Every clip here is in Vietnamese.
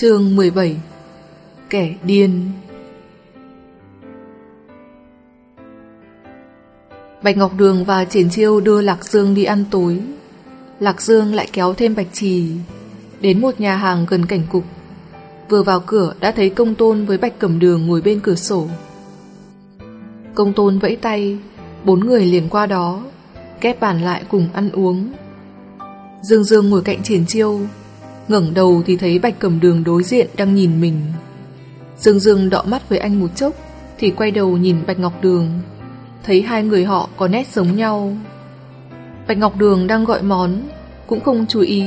Chương 17 Kẻ điên Bạch Ngọc Đường và Triển Chiêu đưa Lạc Dương đi ăn tối. Lạc Dương lại kéo thêm Bạch Trì đến một nhà hàng gần cảnh cục. Vừa vào cửa đã thấy công tôn với Bạch Cẩm Đường ngồi bên cửa sổ. Công tôn vẫy tay, bốn người liền qua đó, kép bàn lại cùng ăn uống. Dương Dương ngồi cạnh Triển Chiêu, ngẩng đầu thì thấy Bạch Cẩm Đường đối diện đang nhìn mình. Dương Dương đọ mắt với anh một chốc, thì quay đầu nhìn Bạch Ngọc Đường, thấy hai người họ có nét giống nhau. Bạch Ngọc Đường đang gọi món, cũng không chú ý,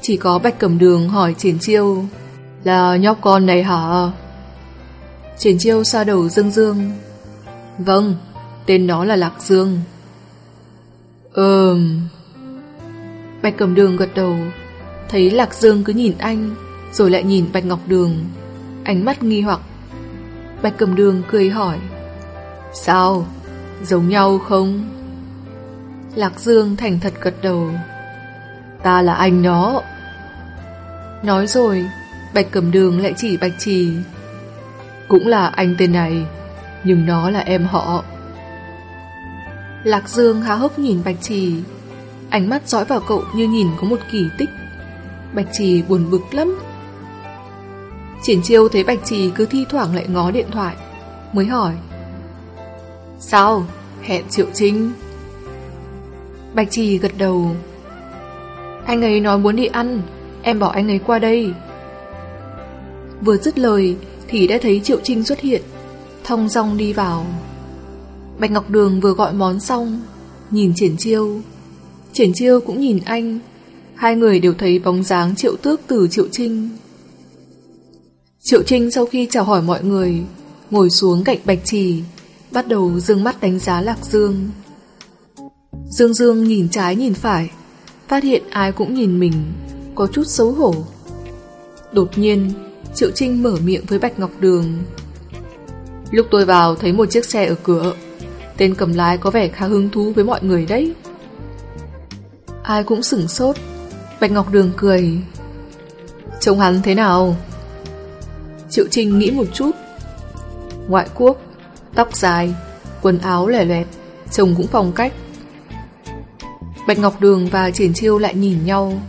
chỉ có Bạch Cẩm Đường hỏi Triển Chiêu, là nhóc con này hả? Triển Chiêu xa đầu Dương Dương, vâng, tên nó là Lạc Dương. Ừm... Bạch Cẩm Đường gật đầu, thấy Lạc Dương cứ nhìn anh, rồi lại nhìn Bạch Ngọc Đường, ánh mắt nghi hoặc. Bạch Cẩm Đường cười hỏi, sao, giống nhau không? Lạc Dương thành thật gật đầu, ta là anh nó. Nói rồi, Bạch Cẩm Đường lại chỉ Bạch Trì, cũng là anh tên này, nhưng nó là em họ. Lạc Dương há hốc nhìn Bạch Trì, ánh mắt dõi vào cậu như nhìn có một kỳ tích. Bạch Trì buồn bực lắm. Triển chiêu thấy Bạch Trì cứ thi thoảng lại ngó điện thoại, mới hỏi. Sao? Hẹn Triệu Trinh. Bạch Trì gật đầu. Anh ấy nói muốn đi ăn, em bảo anh ấy qua đây. Vừa dứt lời thì đã thấy Triệu Trinh xuất hiện, thong dong đi vào. Bạch Ngọc Đường vừa gọi món xong, nhìn Triển Chiêu. Triển Chiêu cũng nhìn anh, hai người đều thấy bóng dáng Triệu Tước từ Triệu Trinh. Triệu Trinh sau khi chào hỏi mọi người, ngồi xuống cạnh Bạch Trì, bắt đầu dương mắt đánh giá Lạc Dương. Dương Dương nhìn trái nhìn phải, phát hiện ai cũng nhìn mình, có chút xấu hổ. Đột nhiên, Triệu Trinh mở miệng với Bạch Ngọc Đường. Lúc tôi vào thấy một chiếc xe ở cửa, tên cầm lái có vẻ khá hứng thú với mọi người đấy. Ai cũng sửng sốt, Bạch Ngọc Đường cười. Trông hắn thế nào? Triệu Trinh nghĩ một chút. Ngoại quốc, tóc dài, quần áo lẻ loẹt, trông cũng phong cách. Bạch Ngọc Đường và Triển Chiêu lại nhìn nhau,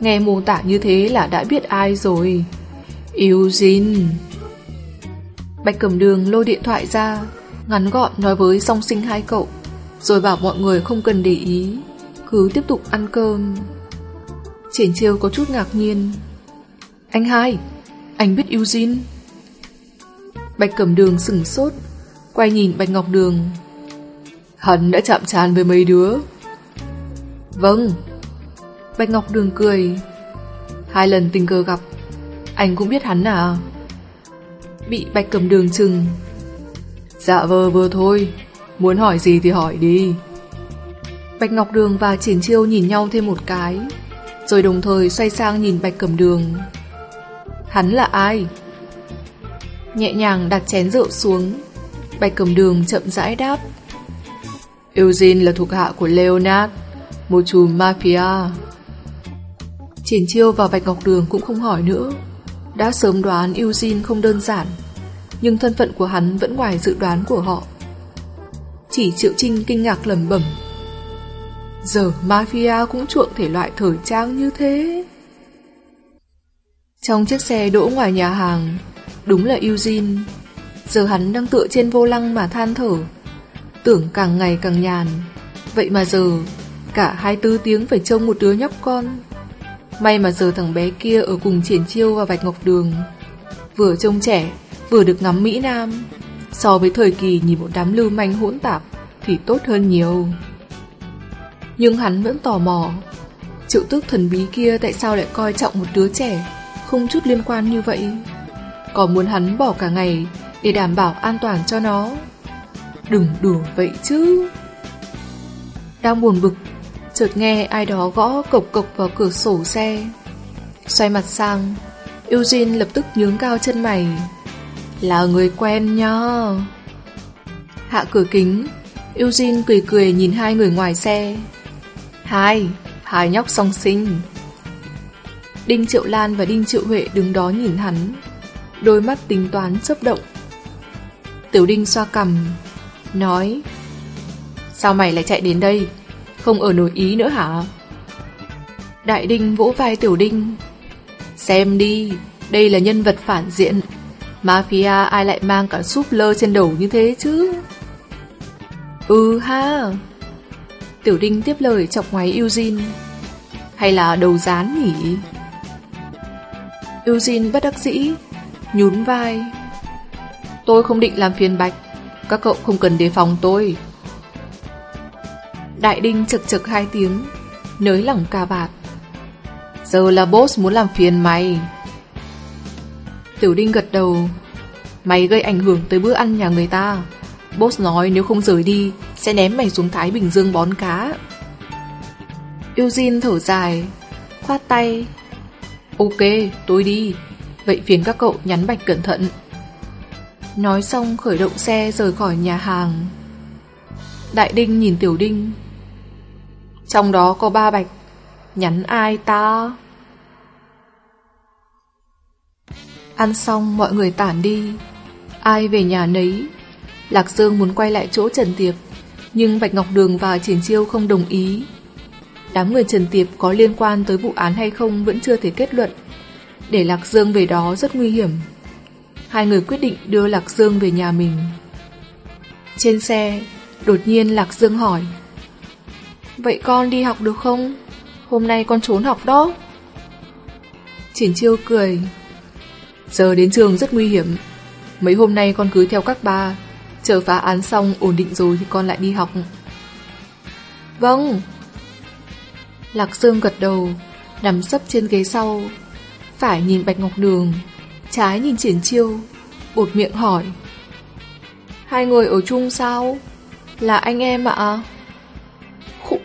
nghe mô tả như thế là đã biết ai rồi. Eugene. Bạch Cẩm Đường lôi điện thoại ra, ngắn gọn nói với song sinh hai cậu, rồi bảo mọi người không cần để ý, cứ tiếp tục ăn cơm. Triển chiêu có chút ngạc nhiên. Anh hai, anh biết Eugene? Bạch Cẩm Đường sửng sốt, quay nhìn Bạch Ngọc Đường. Hắn đã chạm trán với mấy đứa. Vâng. Bạch Ngọc Đường cười. Hai lần tình cờ gặp, anh cũng biết hắn à? Bị Bạch Cẩm Đường chừng. Dạ vờ vừa thôi, muốn hỏi gì thì hỏi đi. Bạch Ngọc Đường và Triển Chiêu nhìn nhau thêm một cái, rồi đồng thời xoay sang nhìn Bạch Cẩm Đường. Hắn là ai? Nhẹ nhàng đặt chén rượu xuống, Bạch Cẩm Đường chậm rãi đáp. Eugene là thuộc hạ của Leonard, một chùm mafia. Triển Chiêu và Bạch Ngọc Đường cũng không hỏi nữa, đã sớm đoán Eugene không đơn giản, nhưng thân phận của hắn vẫn ngoài dự đoán của họ. Chỉ Triệu Trinh kinh ngạc lầm bẩm. Giờ mafia cũng chuộng thể loại thời trang như thế. Trong chiếc xe đỗ ngoài nhà hàng, đúng là Eugene. Giờ hắn đang tựa trên vô lăng mà than thở. Tưởng càng ngày càng nhàn. Vậy mà giờ, cả 24 tiếng phải trông một đứa nhóc con. May mà giờ thằng bé kia ở cùng Triển Chiêu và vạch Ngọc Đường. Vừa trông trẻ, vừa được ngắm Mỹ Nam. So với thời kỳ nhìn một đám lưu manh hỗn tạp thì tốt hơn nhiều. Nhưng hắn vẫn tò mò. Triệu tước thần bí kia tại sao lại coi trọng một đứa trẻ, không chút liên quan như vậy? Có muốn hắn bỏ cả ngày để đảm bảo an toàn cho nó? Đừng đùa vậy chứ. Đang buồn bực, chợt nghe ai đó gõ cộc cộc vào cửa sổ xe. Xoay mặt sang, Eugene lập tức nhướng cao chân mày. Là người quen nha. Hạ cửa kính, Eugene cười cười nhìn hai người ngoài xe. Hai, hai nhóc song sinh. Đinh Triệu Lan và Đinh Triệu Huệ đứng đó nhìn hắn, đôi mắt tính toán chớp động. Tiểu Đinh xoa cằm, nói Sao mày lại chạy đến đây? Không ở nổi ý nữa hả? Đại Đinh vỗ vai Tiểu Đinh Xem đi, đây là nhân vật phản diện Mafia ai lại mang cả súp lơ trên đầu như thế chứ? Ừ ha Tiểu Đinh tiếp lời chọc ngoáy Eugene. Hay là đầu rán nhỉ? Eugene bất đắc dĩ, Nhún vai. Tôi không định làm phiền bạch, Các cậu không cần đề phòng tôi. Đại Đinh chực chực hai tiếng, Nới lỏng cà vạt. Giờ là boss muốn làm phiền mày. Tiểu Đinh gật đầu. Mày gây ảnh hưởng tới bữa ăn nhà người ta. Boss nói nếu không rời đi sẽ ném mày xuống Thái Bình Dương bón cá. Eugene thở dài, Khoát tay. Ok, tôi đi. Vậy phiền các cậu nhắn bạch cẩn thận. Nói xong, khởi động xe rời khỏi nhà hàng. Đại Đinh nhìn Tiểu Đinh. Trong đó có ba bạch. Nhắn ai ta? Ăn xong, mọi người tản đi. Ai về nhà nấy? Lạc Dương muốn quay lại chỗ Trần Tiệp. Nhưng Bạch Ngọc Đường và Triển Chiêu không đồng ý. Đám người Trần Tiệp có liên quan tới vụ án hay không vẫn chưa thể kết luận. Để Lạc Dương về đó rất nguy hiểm. Hai người quyết định đưa Lạc Dương về nhà mình. Trên xe, Đột nhiên Lạc Dương hỏi, Vậy con đi học được không? Hôm nay con trốn học đó. Triển Chiêu cười, Giờ đến trường rất nguy hiểm. Mấy hôm nay con cứ theo các ba Chờ phá án xong, ổn định rồi thì con lại đi học. Vâng. Lạc Dương gật đầu, Nằm sấp trên ghế sau, Phải nhìn Bạch Ngọc Đường. Trái nhìn Triển Chiêu Bột miệng hỏi. Hai người ở chung sao? Là anh em ạ. Khụ.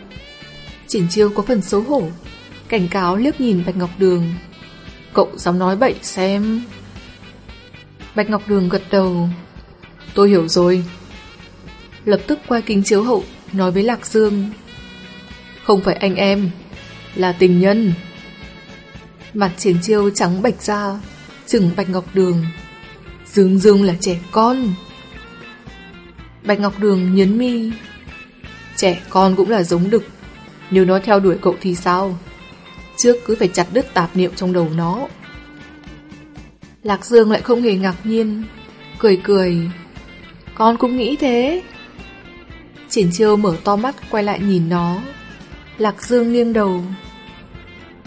Triển Chiêu có phần xấu hổ, Cảnh cáo liếc nhìn Bạch Ngọc Đường. Cậu dám nói bậy xem. Bạch Ngọc Đường gật đầu. Tôi hiểu rồi. Lập tức qua kính chiếu hậu, Nói với Lạc Dương. Không phải anh em, Là tình nhân. Mặt triển chiêu trắng bạch ra Chừng Bạch Ngọc Đường. Dương Dương là trẻ con. Bạch Ngọc Đường nhấn mi. Trẻ con cũng là giống đực. Nếu nó theo đuổi cậu thì sao? Trước cứ phải chặt đứt tạp niệm trong đầu nó. Lạc Dương lại không hề ngạc nhiên, Cười cười. Con cũng nghĩ thế. Triển chiêu mở to mắt quay lại nhìn nó. Lạc Dương nghiêng đầu.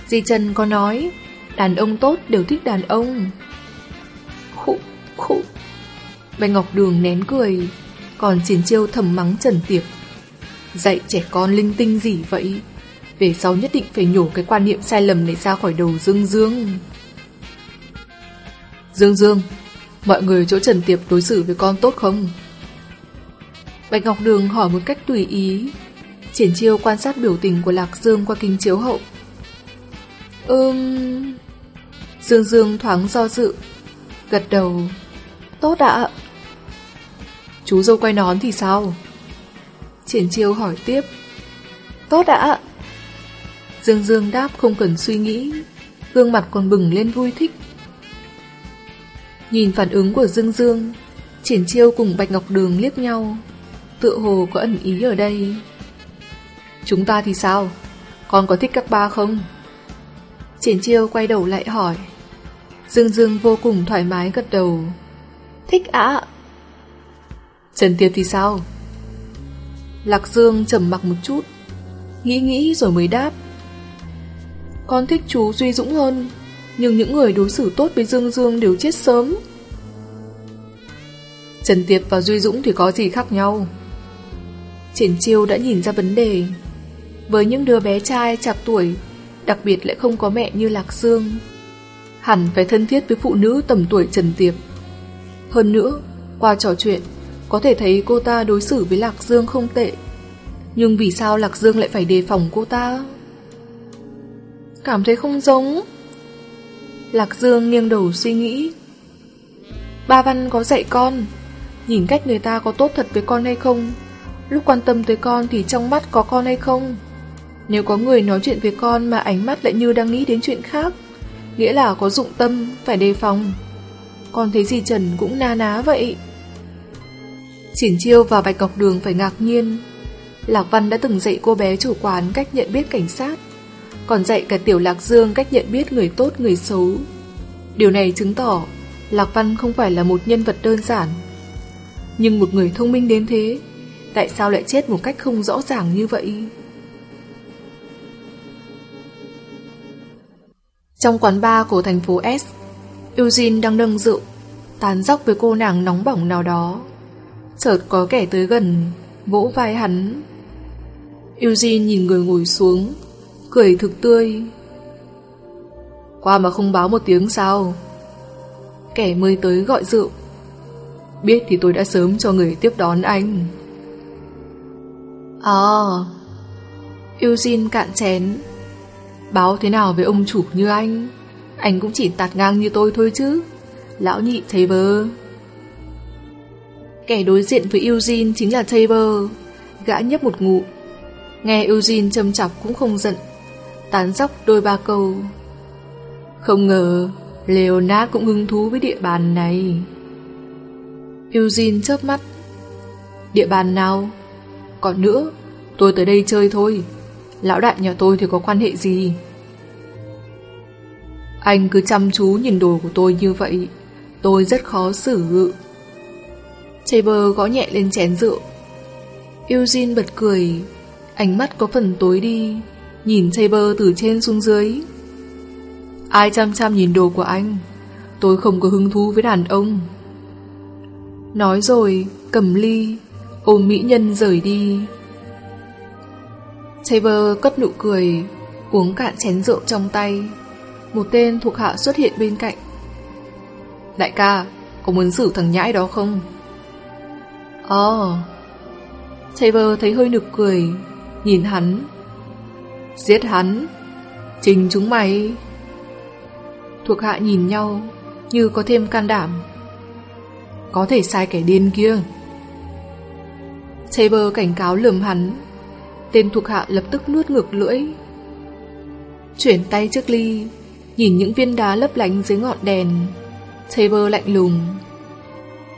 Di Trần có nói Đàn ông tốt đều thích đàn ông. Khụ khụ. Bạch Ngọc Đường nén cười Còn Triển chiêu thầm mắng Trần Tiệp. Dạy trẻ con linh tinh gì vậy? Về sau nhất định phải nhổ cái quan niệm sai lầm này ra khỏi đầu Dương Dương. Dương Dương, mọi người chỗ Trần Tiệp đối xử với con tốt không? Bạch Ngọc Đường hỏi một cách tùy ý. Triển chiêu quan sát biểu tình của Lạc Dương qua kính chiếu hậu. Ừm... Dương Dương thoáng do dự, gật đầu. Tốt ạ. Chú dâu quay nón thì sao? Triển chiêu hỏi tiếp. Tốt ạ. Dương Dương đáp không cần suy nghĩ, gương mặt còn bừng lên vui thích. Nhìn phản ứng của Dương Dương, Triển Chiêu cùng Bạch Ngọc Đường liếc nhau, tựa hồ có ẩn ý ở đây. Chúng ta thì sao? Con có thích các ba không? Triển Chiêu quay đầu lại hỏi. Dương Dương vô cùng thoải mái gật đầu. Thích ạ. Trần Tiệp thì sao? Lạc Dương trầm mặc một chút, nghĩ nghĩ rồi mới đáp. Con thích chú Duy Dũng hơn nhưng những người đối xử tốt với Dương Dương đều chết sớm. Trần Tiệp và Duy Dũng thì có gì khác nhau? Triển Chiêu đã nhìn ra vấn đề. Với những đứa bé trai chạc tuổi, đặc biệt lại không có mẹ như Lạc Dương, hẳn phải thân thiết với phụ nữ tầm tuổi Trần Tiệp. Hơn nữa, qua trò chuyện, có thể thấy cô ta đối xử với Lạc Dương không tệ. Nhưng vì sao Lạc Dương lại phải đề phòng cô ta? Cảm thấy không giống. Lạc Dương nghiêng đầu suy nghĩ Ba Văn có dạy con Nhìn cách người ta có tốt thật với con hay không Lúc quan tâm tới con thì trong mắt có con hay không? Nếu có người nói chuyện với con mà ánh mắt lại như đang nghĩ đến chuyện khác, Nghĩa là có dụng tâm, Phải đề phòng. Con thấy gì Trần cũng na ná vậy. Triển chiêu và Bạch Ngọc Đường phải ngạc nhiên. Lạc Văn đã từng dạy cô bé chủ quán cách nhận biết cảnh sát, Còn dạy cả Tiểu Lạc Dương cách nhận biết người tốt, người xấu. Điều này chứng tỏ Lạc Văn không phải là một nhân vật đơn giản. Nhưng một người thông minh đến thế Tại sao lại chết một cách không rõ ràng như vậy? Trong quán bar của thành phố S, Eugene đang nâng rượu, Tán dóc với cô nàng nóng bỏng nào đó. Chợt có kẻ tới gần, Vỗ vai hắn. Eugene nhìn người ngồi xuống, Cười thực tươi. Qua mà không báo một tiếng sao? Kẻ mới tới gọi rượu. Biết thì tôi đã sớm cho người tiếp đón anh. À Eugene cạn chén. Báo thế nào với ông chủ như anh? Anh cũng chỉ tạt ngang như tôi thôi chứ. Lão nhị Tabor Kẻ đối diện với Eugene chính là Tabor Gã nhấp một ngụ Nghe Eugene châm chọc cũng không giận. Tán dóc đôi ba câu. Không ngờ Leonard cũng hứng thú với địa bàn này. Eugene chớp mắt. Địa bàn nào? Còn nữa. Tôi tới đây chơi thôi. Lão đại nhà tôi thì có quan hệ gì? Anh cứ chăm chú nhìn đồ của tôi như vậy, Tôi rất khó xử. Tabor gõ nhẹ lên chén rượu. Eugene bật cười, Ánh mắt có phần tối đi, Nhìn Tabor từ trên xuống dưới. Ai chăm chăm nhìn đồ của anh? Tôi không có hứng thú với đàn ông. Nói rồi, Cầm ly Ôm mỹ nhân rời đi. Tabor cất nụ cười, Uống cạn chén rượu trong tay. Một tên thuộc hạ xuất hiện bên cạnh. Đại ca, Có muốn xử thằng nhãi đó không? Ờ. Ồ Tabor thấy hơi nực cười, Nhìn hắn. Giết hắn. Trình chúng mày. Thuộc hạ nhìn nhau, Như có thêm can đảm. Có thể sai kẻ điên kia. Saber cảnh cáo lườm hắn. Tên thuộc hạ lập tức nuốt ngược lưỡi. Chuyển tay trước ly, Nhìn những viên đá lấp lánh dưới ngọn đèn. Saber lạnh lùng.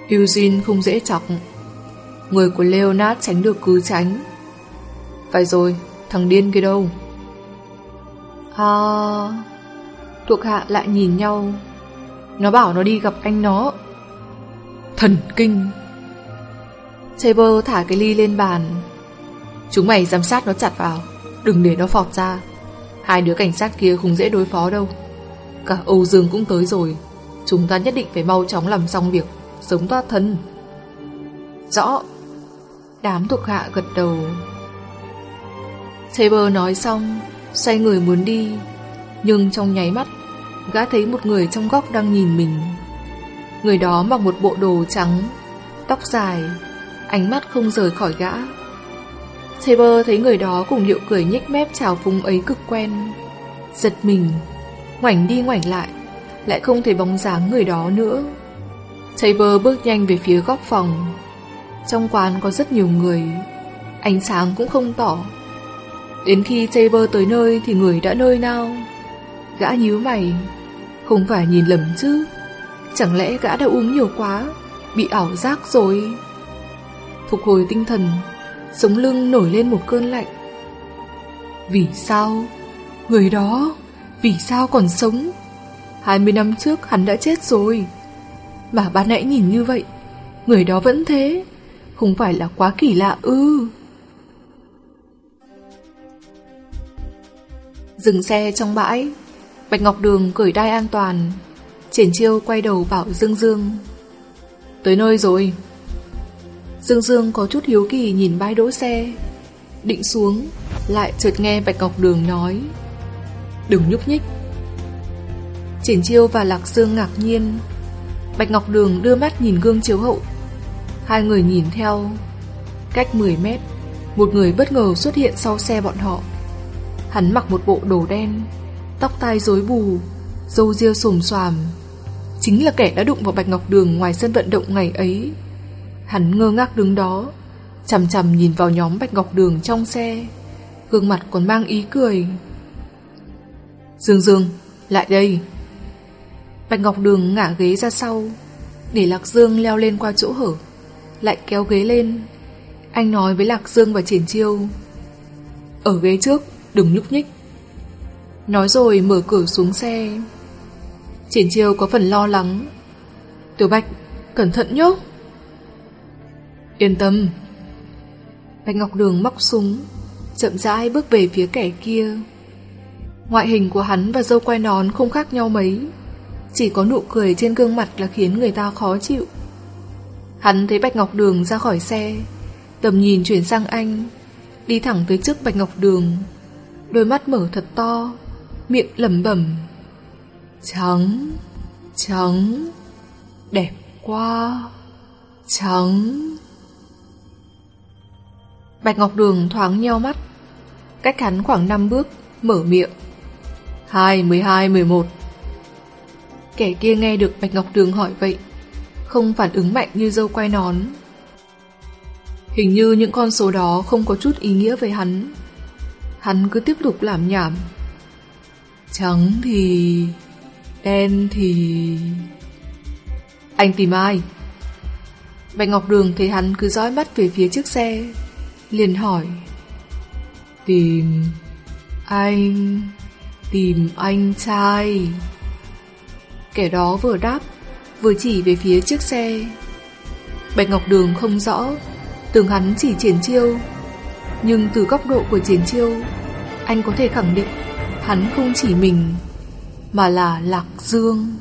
Eugene không dễ chọc. Người của Leonard tránh được cứ tránh. Phải rồi, Thằng điên kia đâu? À Thuộc hạ lại nhìn nhau. Nó bảo nó đi gặp anh nó. Thần kinh. Tabor thả cái ly lên bàn. Chúng mày giám sát nó chặt vào, Đừng để nó phọt ra. Hai đứa cảnh sát kia không dễ đối phó đâu. Cả Âu Dương cũng tới rồi. Chúng ta nhất định phải mau chóng làm xong việc, Sống thoát thân. Rõ. Đám thuộc hạ gật đầu. Tabor nói xong, Xoay người muốn đi. Nhưng trong nháy mắt, Gã thấy một người trong góc đang nhìn mình. Người đó mặc một bộ đồ trắng, Tóc dài Ánh mắt không rời khỏi gã. Taylor thấy người đó cùng điệu cười nhếch mép chào phúng ấy cực quen. Giật mình, Ngoảnh đi ngoảnh lại Lại không thấy bóng dáng người đó nữa. Taylor bước nhanh về phía góc phòng. Trong quán có rất nhiều người, Ánh sáng cũng không tỏ. Đến khi Taylor tới nơi Thì người đã nơi nào? Gã nhíu mày. Không phải nhìn lầm chứ. Chẳng lẽ gã đã uống nhiều quá, Bị ảo giác rồi? Phục hồi tinh thần, Sống lưng nổi lên một cơn lạnh. Vì sao? Người đó, Vì sao còn sống? 20 năm trước hắn đã chết rồi. Mà bà nãy nhìn như vậy, Người đó vẫn thế, Không phải là quá kỳ lạ ư? Dừng xe trong bãi, Bạch Ngọc Đường cởi đai an toàn Triển chiêu quay đầu bảo Dương Dương. Tới nơi rồi. Dương Dương có chút hiếu kỳ nhìn bãi đỗ xe. Định xuống, Lại chợt nghe Bạch Ngọc Đường nói. Đừng nhúc nhích. Triển chiêu và Lạc Dương ngạc nhiên. Bạch Ngọc Đường đưa mắt nhìn gương chiếu hậu. Hai người nhìn theo. Cách 10 mét, Một người bất ngờ xuất hiện sau xe bọn họ. Hắn mặc một bộ đồ đen, Tóc tai rối bù Dâu ria xồm xoàm. Chính là kẻ đã đụng vào Bạch Ngọc Đường Ngoài sân vận động ngày ấy. Hắn ngơ ngác đứng đó Chầm chầm nhìn vào nhóm Bạch Ngọc Đường trong xe Gương mặt còn mang ý cười Dương Dương Lại đây Bạch Ngọc Đường ngả ghế ra sau, để Lạc Dương leo lên qua chỗ hở, lại kéo ghế lên. Anh nói với Lạc Dương và Triển Chiêu, ở ghế trước, đừng nhúc nhích. Nói rồi mở cửa xuống xe. Triển Chiêu có phần lo lắng. Tiểu Bạch, cẩn thận nhé. Yên tâm. Bạch Ngọc Đường móc súng, chậm rãi bước về phía kẻ kia. Ngoại hình của hắn và dâu quay nón không khác nhau mấy, chỉ có nụ cười trên gương mặt là khiến người ta khó chịu. Hắn thấy Bạch Ngọc Đường ra khỏi xe, tầm nhìn chuyển sang anh, đi thẳng tới trước Bạch Ngọc Đường, đôi mắt mở thật to, miệng lẩm bẩm. Trắng, trắng, đẹp quá, trắng. Bạch Ngọc Đường thoáng nheo mắt, cách hắn khoảng 5 bước, mở miệng. 2, 12, 11. Kẻ kia nghe được Bạch Ngọc Đường hỏi vậy, không phản ứng mạnh như dâu quay nón. Hình như những con số đó không có chút ý nghĩa với hắn. Hắn cứ tiếp tục làm nhảm. Trắng thì... đen thì... Anh tìm ai? Bạch Ngọc Đường thấy hắn cứ dõi mắt về phía chiếc xe, liền hỏi. Tìm... anh... tìm anh trai... Kẻ đó vừa đáp, vừa chỉ về phía chiếc xe. Bạch Ngọc Đường không rõ, tưởng hắn chỉ triển chiêu. Nhưng từ góc độ của triển chiêu, anh có thể khẳng định hắn không chỉ mình, mà là Lạc Dương.